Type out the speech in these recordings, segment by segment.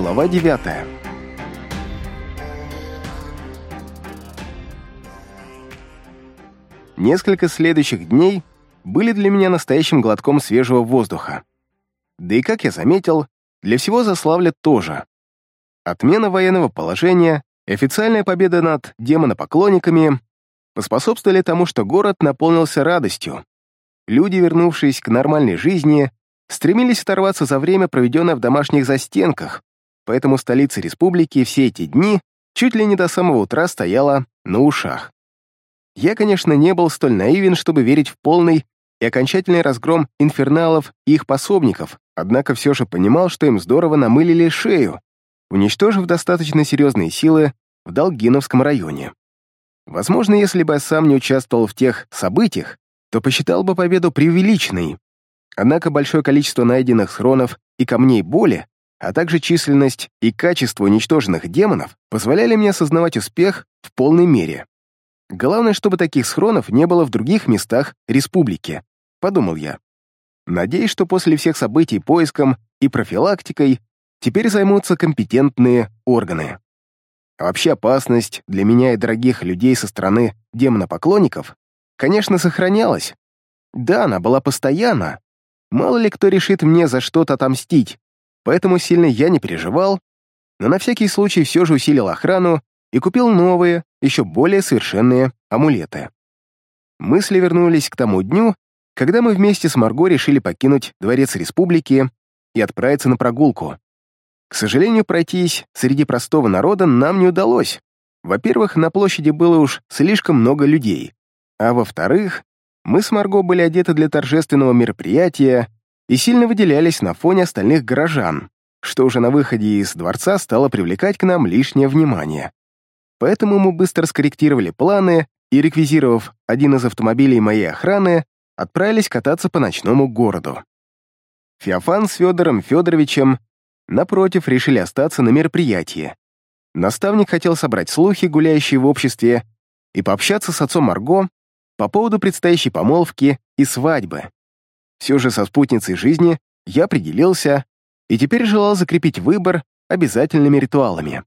Глава 9 Несколько следующих дней были для меня настоящим глотком свежего воздуха. Да и, как я заметил, для всего Заславля тоже. Отмена военного положения официальная победа над демонопоклонниками поспособствовали тому, что город наполнился радостью. Люди, вернувшись к нормальной жизни, стремились оторваться за время, проведенное в домашних застенках, поэтому столица республики все эти дни чуть ли не до самого утра стояла на ушах. Я, конечно, не был столь наивен, чтобы верить в полный и окончательный разгром инферналов и их пособников, однако все же понимал, что им здорово намылили шею, уничтожив достаточно серьезные силы в Долгиновском районе. Возможно, если бы я сам не участвовал в тех событиях, то посчитал бы победу преувеличенной. Однако большое количество найденных схронов и камней боли, а также численность и качество уничтоженных демонов позволяли мне осознавать успех в полной мере. Главное, чтобы таких схронов не было в других местах республики, подумал я. Надеюсь, что после всех событий поиском и профилактикой теперь займутся компетентные органы. А вообще опасность для меня и дорогих людей со стороны демонопоклонников, конечно, сохранялась. Да, она была постоянна. Мало ли кто решит мне за что-то отомстить, поэтому сильно я не переживал, но на всякий случай все же усилил охрану и купил новые, еще более совершенные амулеты. Мысли вернулись к тому дню, когда мы вместе с Марго решили покинуть Дворец Республики и отправиться на прогулку. К сожалению, пройтись среди простого народа нам не удалось. Во-первых, на площади было уж слишком много людей, а во-вторых, мы с Марго были одеты для торжественного мероприятия и сильно выделялись на фоне остальных горожан, что уже на выходе из дворца стало привлекать к нам лишнее внимание. Поэтому мы быстро скорректировали планы и, реквизировав один из автомобилей моей охраны, отправились кататься по ночному городу. Феофан с Федором Федоровичем напротив, решили остаться на мероприятии. Наставник хотел собрать слухи, гуляющие в обществе, и пообщаться с отцом Марго по поводу предстоящей помолвки и свадьбы. Все же со спутницей жизни я определился и теперь желал закрепить выбор обязательными ритуалами.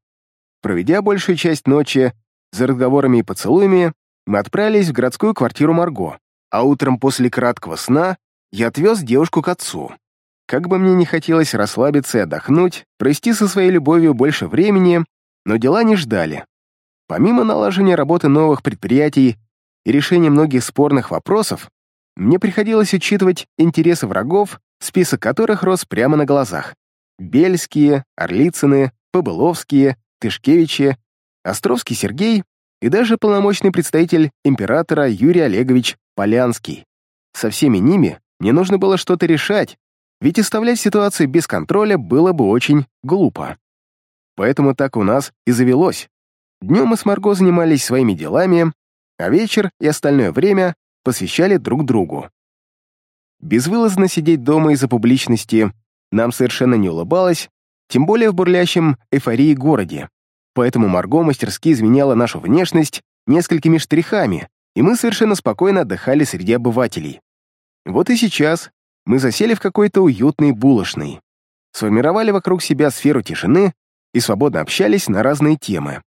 Проведя большую часть ночи за разговорами и поцелуями, мы отправились в городскую квартиру Марго, а утром после краткого сна я отвез девушку к отцу. Как бы мне не хотелось расслабиться и отдохнуть, провести со своей любовью больше времени, но дела не ждали. Помимо налаживания работы новых предприятий и решения многих спорных вопросов, мне приходилось учитывать интересы врагов, список которых рос прямо на глазах. Бельские, Орлицыны, Побыловские, Тышкевичи, Островский Сергей и даже полномочный представитель императора Юрий Олегович Полянский. Со всеми ними мне нужно было что-то решать, ведь оставлять ситуацию без контроля было бы очень глупо. Поэтому так у нас и завелось. Днем мы с Марго занимались своими делами, а вечер и остальное время посвящали друг другу. Безвылазно сидеть дома из-за публичности нам совершенно не улыбалось, тем более в бурлящем эйфории городе. Поэтому Марго мастерски изменяла нашу внешность несколькими штрихами, и мы совершенно спокойно отдыхали среди обывателей. Вот и сейчас мы засели в какой-то уютный булочный, сформировали вокруг себя сферу тишины и свободно общались на разные темы.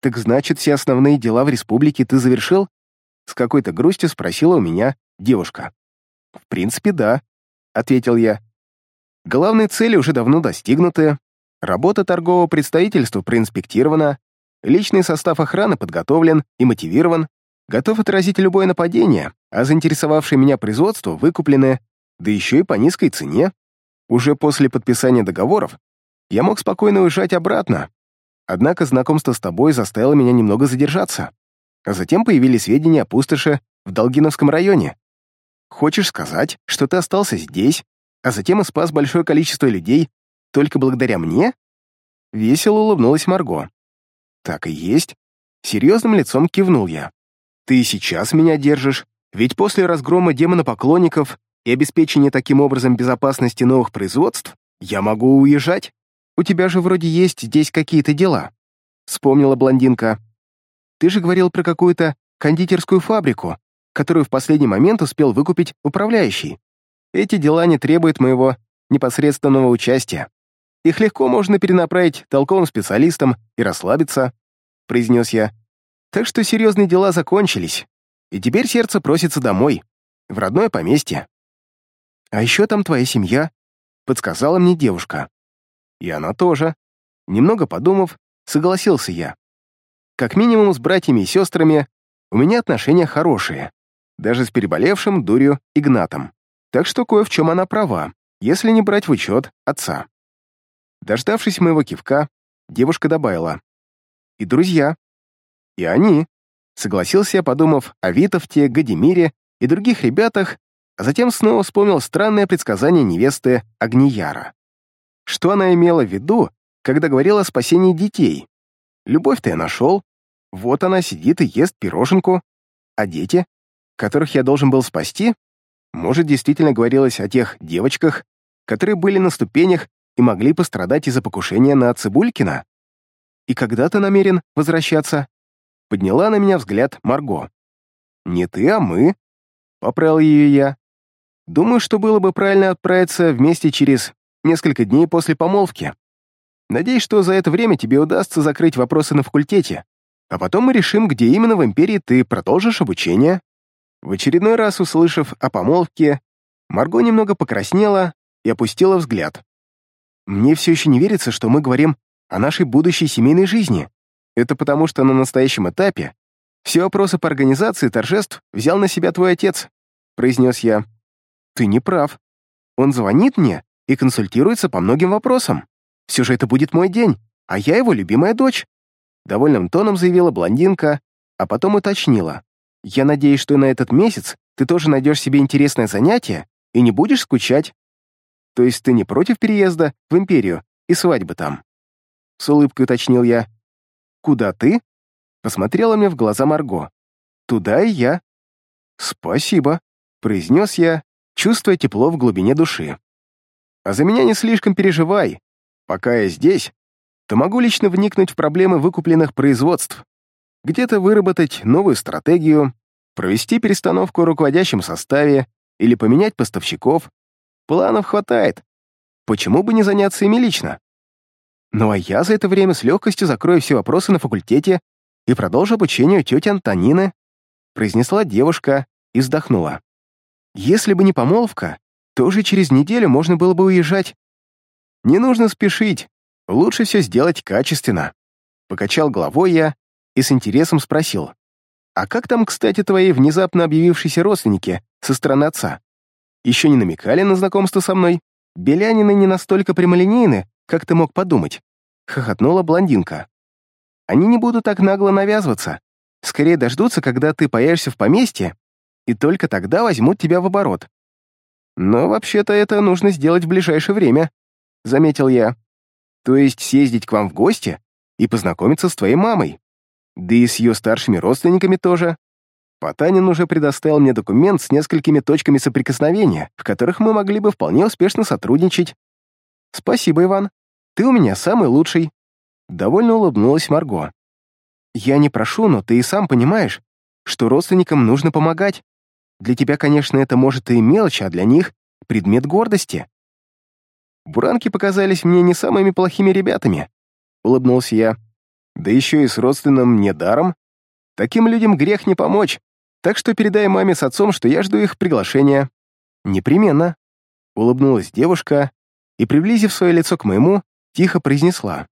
«Так значит, все основные дела в республике ты завершил?» С какой-то грустью спросила у меня девушка. «В принципе, да», — ответил я. «Главные цели уже давно достигнуты, работа торгового представительства проинспектирована, личный состав охраны подготовлен и мотивирован, готов отразить любое нападение, а заинтересовавшее меня производство выкуплены, да еще и по низкой цене. Уже после подписания договоров я мог спокойно уезжать обратно. Однако знакомство с тобой заставило меня немного задержаться. А затем появились сведения о пустоши в Долгиновском районе. Хочешь сказать, что ты остался здесь, а затем и спас большое количество людей только благодаря мне?» Весело улыбнулась Марго. «Так и есть». Серьезным лицом кивнул я. «Ты сейчас меня держишь, ведь после разгрома демонопоклонников и обеспечения таким образом безопасности новых производств я могу уезжать. У тебя же вроде есть здесь какие-то дела», — вспомнила блондинка. «Ты же говорил про какую-то кондитерскую фабрику, которую в последний момент успел выкупить управляющий. Эти дела не требуют моего непосредственного участия. Их легко можно перенаправить толковым специалистам и расслабиться», — произнес я. «Так что серьезные дела закончились, и теперь сердце просится домой, в родное поместье». «А еще там твоя семья», — подсказала мне девушка. «И она тоже». Немного подумав, согласился я. Как минимум с братьями и сестрами у меня отношения хорошие, даже с переболевшим дурью Игнатом. Так что кое в чем она права, если не брать в учет отца. Дождавшись моего кивка, девушка добавила. «И друзья». «И они», — согласился я, подумав о Витовте, Гадимире и других ребятах, а затем снова вспомнил странное предсказание невесты Агнияра. Что она имела в виду, когда говорила о спасении детей? Любовь-то я нашел. Вот она сидит и ест пироженку. А дети, которых я должен был спасти? Может, действительно говорилось о тех девочках, которые были на ступенях и могли пострадать из-за покушения на Цибулькина? И когда ты намерен возвращаться? Подняла на меня взгляд Марго. Не ты, а мы. Поправил ее я. Думаю, что было бы правильно отправиться вместе через несколько дней после помолвки. Надеюсь, что за это время тебе удастся закрыть вопросы на факультете, а потом мы решим, где именно в Империи ты продолжишь обучение». В очередной раз, услышав о помолвке, Марго немного покраснела и опустила взгляд. Мне все еще не верится, что мы говорим о нашей будущей семейной жизни. Это потому, что на настоящем этапе все вопросы по организации торжеств взял на себя твой отец, произнес я. Ты не прав. Он звонит мне и консультируется по многим вопросам. Все же это будет мой день, а я его любимая дочь. Довольным тоном заявила блондинка, а потом уточнила. Я надеюсь, что на этот месяц ты тоже найдешь себе интересное занятие и не будешь скучать. То есть ты не против переезда в Империю и свадьбы там?» С улыбкой уточнил я. «Куда ты?» Посмотрела мне в глаза Марго. «Туда и я». «Спасибо», — произнес я, чувствуя тепло в глубине души. «А за меня не слишком переживай. Пока я здесь, то могу лично вникнуть в проблемы выкупленных производств, где-то выработать новую стратегию, провести перестановку в руководящем составе или поменять поставщиков, Планов хватает. Почему бы не заняться ими лично? Ну а я за это время с легкостью закрою все вопросы на факультете и продолжу обучение у тети Антонины», произнесла девушка и вздохнула. «Если бы не помолвка, то уже через неделю можно было бы уезжать. Не нужно спешить, лучше все сделать качественно». Покачал головой я и с интересом спросил. «А как там, кстати, твои внезапно объявившиеся родственники со стороны отца? еще не намекали на знакомство со мной. Белянины не настолько прямолинейны, как ты мог подумать», — хохотнула блондинка. «Они не будут так нагло навязываться. Скорее дождутся, когда ты появишься в поместье, и только тогда возьмут тебя в оборот. Но вообще-то это нужно сделать в ближайшее время», — заметил я. «То есть съездить к вам в гости и познакомиться с твоей мамой. Да и с ее старшими родственниками тоже. Потанин уже предоставил мне документ с несколькими точками соприкосновения, в которых мы могли бы вполне успешно сотрудничать. Спасибо, Иван. Ты у меня самый лучший. Довольно улыбнулась Марго. Я не прошу, но ты и сам понимаешь, что родственникам нужно помогать. Для тебя, конечно, это может и мелочь, а для них — предмет гордости. Буранки показались мне не самыми плохими ребятами, — улыбнулся я. Да еще и с родственным мне даром. Таким людям грех не помочь. Так что передай маме с отцом, что я жду их приглашения». «Непременно», — улыбнулась девушка и, приблизив свое лицо к моему, тихо произнесла.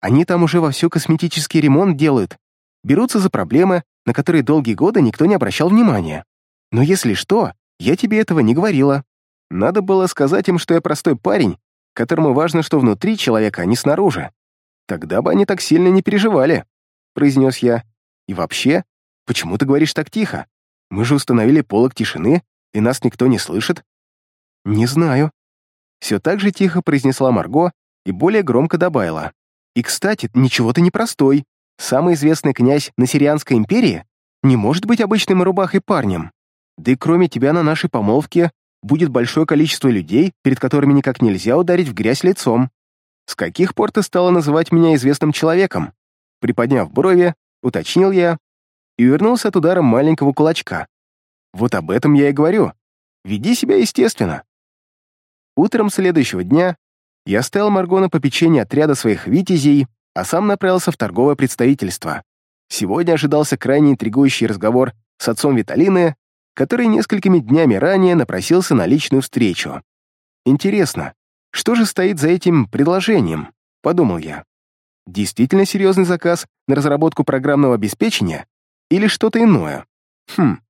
«Они там уже вовсю косметический ремонт делают, берутся за проблемы, на которые долгие годы никто не обращал внимания. Но если что, я тебе этого не говорила. Надо было сказать им, что я простой парень, которому важно, что внутри человека, а не снаружи. Тогда бы они так сильно не переживали», — произнес я. «И вообще, Почему ты говоришь так тихо? Мы же установили полок тишины, и нас никто не слышит». «Не знаю». Все так же тихо произнесла Марго и более громко добавила. «И, кстати, ничего ты не простой. Самый известный князь на Сирианской империи не может быть обычным рубахой парнем. Да и кроме тебя на нашей помолвке будет большое количество людей, перед которыми никак нельзя ударить в грязь лицом. С каких пор ты стала называть меня известным человеком?» Приподняв брови, уточнил я, и увернулся от удара маленького кулачка. Вот об этом я и говорю. Веди себя естественно. Утром следующего дня я оставил Марго на попечение отряда своих витязей, а сам направился в торговое представительство. Сегодня ожидался крайне интригующий разговор с отцом Виталины, который несколькими днями ранее напросился на личную встречу. Интересно, что же стоит за этим предложением, подумал я. Действительно серьезный заказ на разработку программного обеспечения или что-то иное? Хм,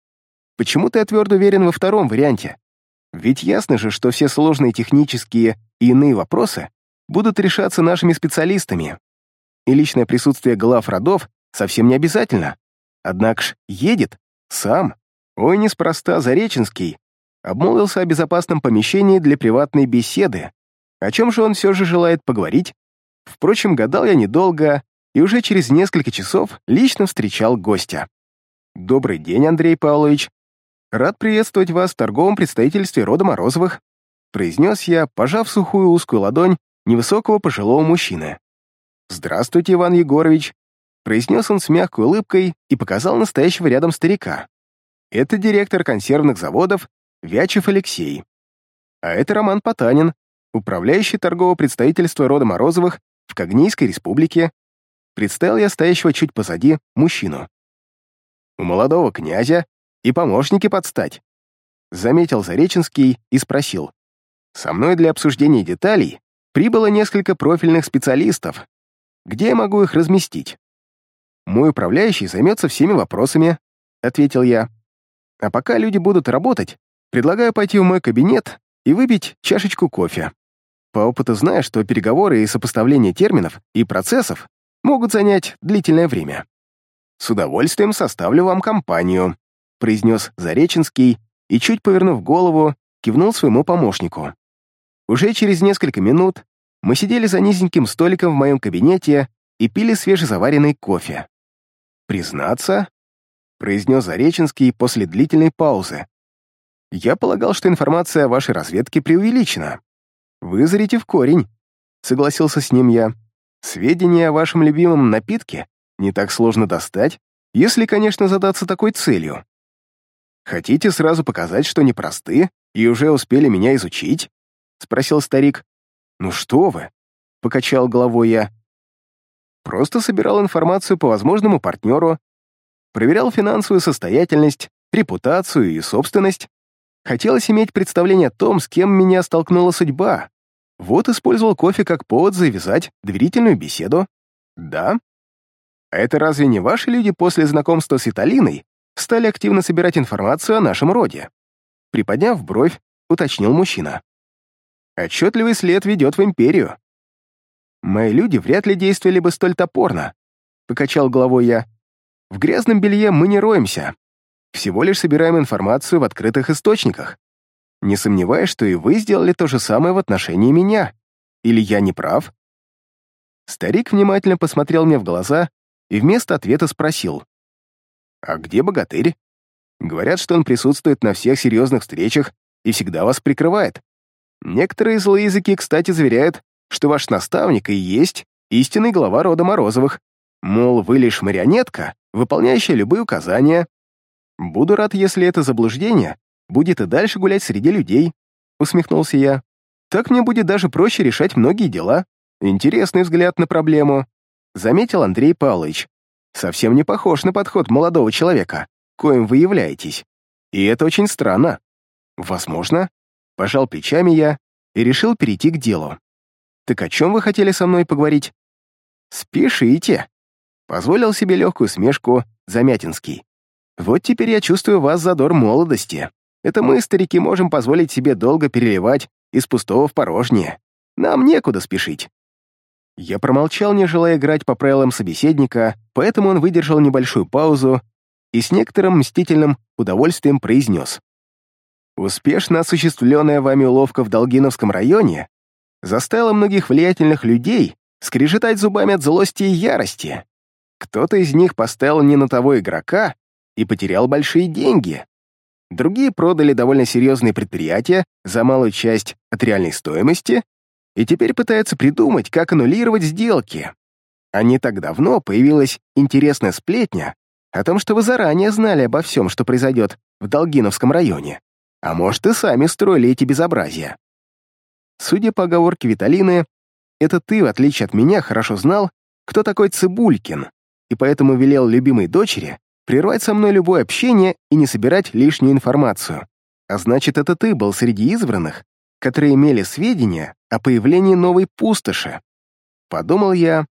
почему-то я твердо уверен во втором варианте. Ведь ясно же, что все сложные технические и иные вопросы будут решаться нашими специалистами. И личное присутствие глав родов совсем не обязательно. Однако ж едет сам. Ой, неспроста Зареченский обмолвился о безопасном помещении для приватной беседы. О чем же он все же желает поговорить? Впрочем, гадал я недолго и уже через несколько часов лично встречал гостя. «Добрый день, Андрей Павлович. Рад приветствовать вас в торговом представительстве рода Морозовых», произнес я, пожав сухую узкую ладонь невысокого пожилого мужчины. «Здравствуйте, Иван Егорович», произнес он с мягкой улыбкой и показал настоящего рядом старика. «Это директор консервных заводов Вячев Алексей. А это Роман Потанин, управляющий торгового представительства рода Морозовых в Когнийской республике. Представил я стоящего чуть позади мужчину. У молодого князя и помощники подстать. Заметил Зареченский и спросил. Со мной для обсуждения деталей прибыло несколько профильных специалистов. Где я могу их разместить? Мой управляющий займется всеми вопросами, ответил я. А пока люди будут работать, предлагаю пойти в мой кабинет и выпить чашечку кофе. По опыту знаю, что переговоры и сопоставление терминов и процессов могут занять длительное время. «С удовольствием составлю вам компанию», — произнес Зареченский и, чуть повернув голову, кивнул своему помощнику. Уже через несколько минут мы сидели за низеньким столиком в моем кабинете и пили свежезаваренный кофе. «Признаться», — произнес Зареченский после длительной паузы, «я полагал, что информация о вашей разведке преувеличена. Вы зрите в корень», — согласился с ним я. «Сведения о вашем любимом напитке не так сложно достать, если, конечно, задаться такой целью. Хотите сразу показать, что непросты и уже успели меня изучить?» — спросил старик. «Ну что вы?» — покачал головой я. «Просто собирал информацию по возможному партнеру, проверял финансовую состоятельность, репутацию и собственность. Хотелось иметь представление о том, с кем меня столкнула судьба, вот использовал кофе как повод завязать доверительную беседу. Да? А это разве не ваши люди после знакомства с Италиной стали активно собирать информацию о нашем роде? Приподняв бровь, уточнил мужчина. Отчетливый след ведет в империю. Мои люди вряд ли действовали бы столь топорно, покачал головой я. В грязном белье мы не роемся. Всего лишь собираем информацию в открытых источниках. Не сомневаюсь, что и вы сделали то же самое в отношении меня. Или я не прав?» Старик внимательно посмотрел мне в глаза и вместо ответа спросил. «А где богатырь?» Говорят, что он присутствует на всех серьезных встречах и всегда вас прикрывает. Некоторые злые языки, кстати, заверяют, что ваш наставник и есть истинный глава рода Морозовых. Мол, вы лишь марионетка, выполняющая любые указания. Буду рад, если это заблуждение будет и дальше гулять среди людей», — усмехнулся я. «Так мне будет даже проще решать многие дела. Интересный взгляд на проблему», — заметил Андрей Павлович. «Совсем не похож на подход молодого человека, коим вы являетесь. И это очень странно. Возможно». Пожал плечами я и решил перейти к делу. «Так о чем вы хотели со мной поговорить?» «Спешите», — позволил себе легкую смешку Замятинский. «Вот теперь я чувствую вас задор молодости. Это мы, старики, можем позволить себе долго переливать из пустого в порожнее. Нам некуда спешить». Я промолчал, не желая играть по правилам собеседника, поэтому он выдержал небольшую паузу и с некоторым мстительным удовольствием произнес. «Успешно осуществленная вами уловка в Долгиновском районе заставила многих влиятельных людей скрежетать зубами от злости и ярости. Кто-то из них поставил не на того игрока и потерял большие деньги. Другие продали довольно серьезные предприятия за малую часть от реальной стоимости и теперь пытаются придумать, как аннулировать сделки. А не так давно появилась интересная сплетня о том, что вы заранее знали обо всем, что произойдет в Долгиновском районе. А может, и сами строили эти безобразия. Судя по оговорке Виталины, это ты, в отличие от меня, хорошо знал, кто такой Цибулькин, и поэтому велел любимой дочери прервать со мной любое общение и не собирать лишнюю информацию. А значит, это ты был среди избранных, которые имели сведения о появлении новой пустоши. Подумал я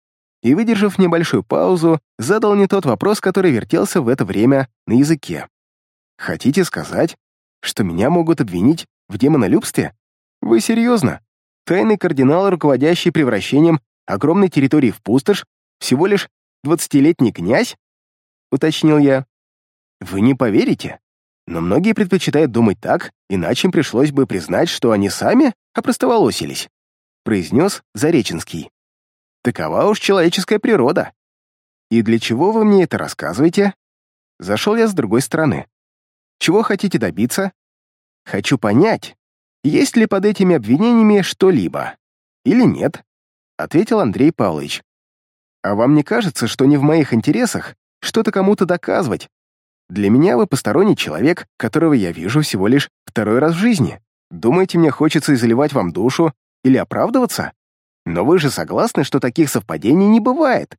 и, выдержав небольшую паузу, задал не тот вопрос, который вертелся в это время на языке. «Хотите сказать, что меня могут обвинить в демонолюбстве? Вы серьезно? Тайный кардинал, руководящий превращением огромной территории в пустошь, всего лишь двадцатилетний князь?» — уточнил я. «Вы не поверите, но многие предпочитают думать так, иначе им пришлось бы признать, что они сами опростоволосились», — произнес Зареченский. «Такова уж человеческая природа. И для чего вы мне это рассказываете?» Зашел я с другой стороны. «Чего хотите добиться?» «Хочу понять, есть ли под этими обвинениями что-либо, или нет», — ответил Андрей Павлович. «А вам не кажется, что не в моих интересах что-то кому-то доказывать. Для меня вы посторонний человек, которого я вижу всего лишь второй раз в жизни. Думаете, мне хочется изливать вам душу или оправдываться? Но вы же согласны, что таких совпадений не бывает,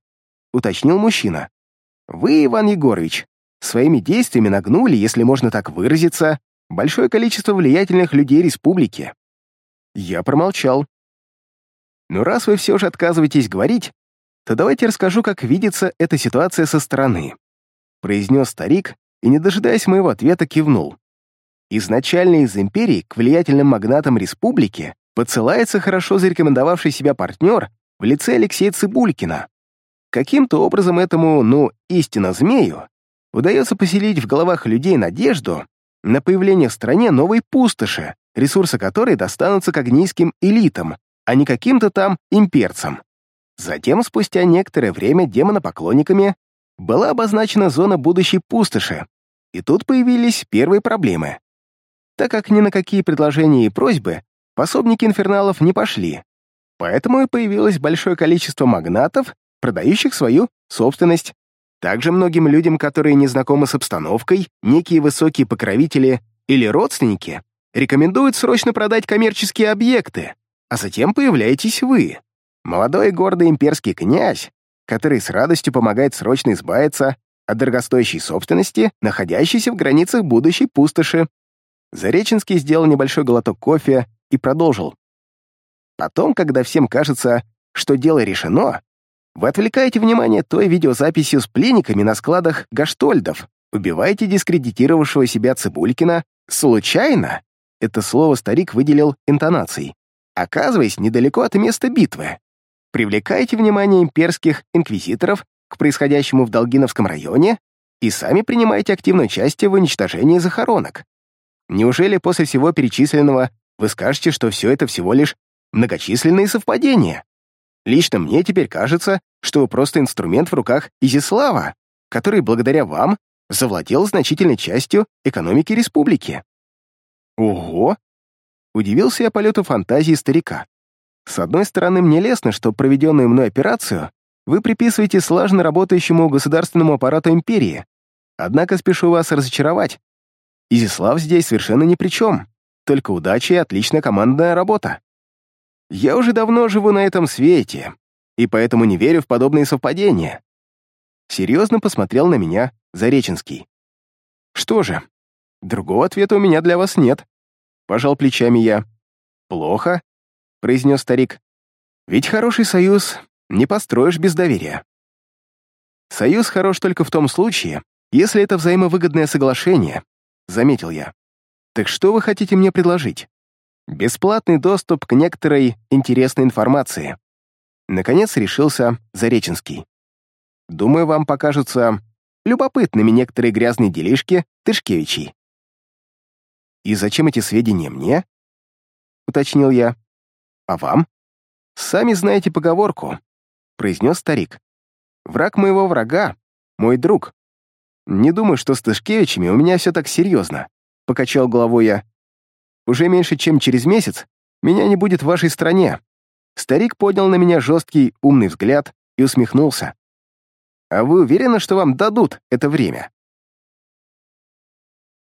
уточнил мужчина. Вы, Иван Егорович, своими действиями нагнули, если можно так выразиться, большое количество влиятельных людей республики. Я промолчал. Но раз вы все же отказываетесь говорить, то давайте расскажу, как видится эта ситуация со стороны», произнес старик и, не дожидаясь моего ответа, кивнул. Изначально из империи к влиятельным магнатам республики подсылается хорошо зарекомендовавший себя партнер в лице Алексея Цибулькина. Каким-то образом этому, ну, истинно змею, удается поселить в головах людей надежду на появление в стране новой пустоши, ресурсы которой достанутся когнийским элитам, а не каким-то там имперцам. Затем, спустя некоторое время демонопоклонниками была обозначена зона будущей пустоши, и тут появились первые проблемы. Так как ни на какие предложения и просьбы пособники инферналов не пошли, поэтому и появилось большое количество магнатов, продающих свою собственность. Также многим людям, которые не знакомы с обстановкой, некие высокие покровители или родственники рекомендуют срочно продать коммерческие объекты, а затем появляетесь вы. Молодой гордый имперский князь, который с радостью помогает срочно избавиться от дорогостоящей собственности, находящейся в границах будущей пустоши. Зареченский сделал небольшой глоток кофе и продолжил. Потом, когда всем кажется, что дело решено, вы отвлекаете внимание той видеозаписью с пленниками на складах Гаштольдов, убиваете дискредитировавшего себя Цибулькина случайно, это слово старик выделил интонацией, оказываясь недалеко от места битвы привлекаете внимание имперских инквизиторов к происходящему в Долгиновском районе и сами принимаете активное участие в уничтожении захоронок. Неужели после всего перечисленного вы скажете, что все это всего лишь многочисленные совпадения? Лично мне теперь кажется, что вы просто инструмент в руках Изислава, который благодаря вам завладел значительной частью экономики республики. Ого! Удивился я полету фантазии старика. С одной стороны, мне лестно, что проведенную мной операцию вы приписываете слаженно работающему государственному аппарату империи. Однако спешу вас разочаровать. Изислав здесь совершенно ни при чем, только удача и отличная командная работа. Я уже давно живу на этом свете, и поэтому не верю в подобные совпадения. Серьезно посмотрел на меня Зареченский. Что же, другого ответа у меня для вас нет. Пожал плечами я. Плохо, — произнес старик. «Ведь хороший союз не построишь без доверия. Союз хорош только в том случае, если это взаимовыгодное соглашение», — заметил я. «Так что вы хотите мне предложить?» «Бесплатный доступ к некоторой интересной информации». Наконец решился Зареченский. «Думаю, вам покажутся любопытными некоторые грязные делишки Тышкевичей». «И зачем эти сведения мне?» — уточнил я. А вам? Сами знаете поговорку, произнес старик. Враг моего врага, мой друг. Не думаю, что с Тышкевичами у меня все так серьезно, покачал головой я. Уже меньше, чем через месяц меня не будет в вашей стране. Старик поднял на меня жесткий, умный взгляд и усмехнулся. «А вы уверены, что вам дадут это время?»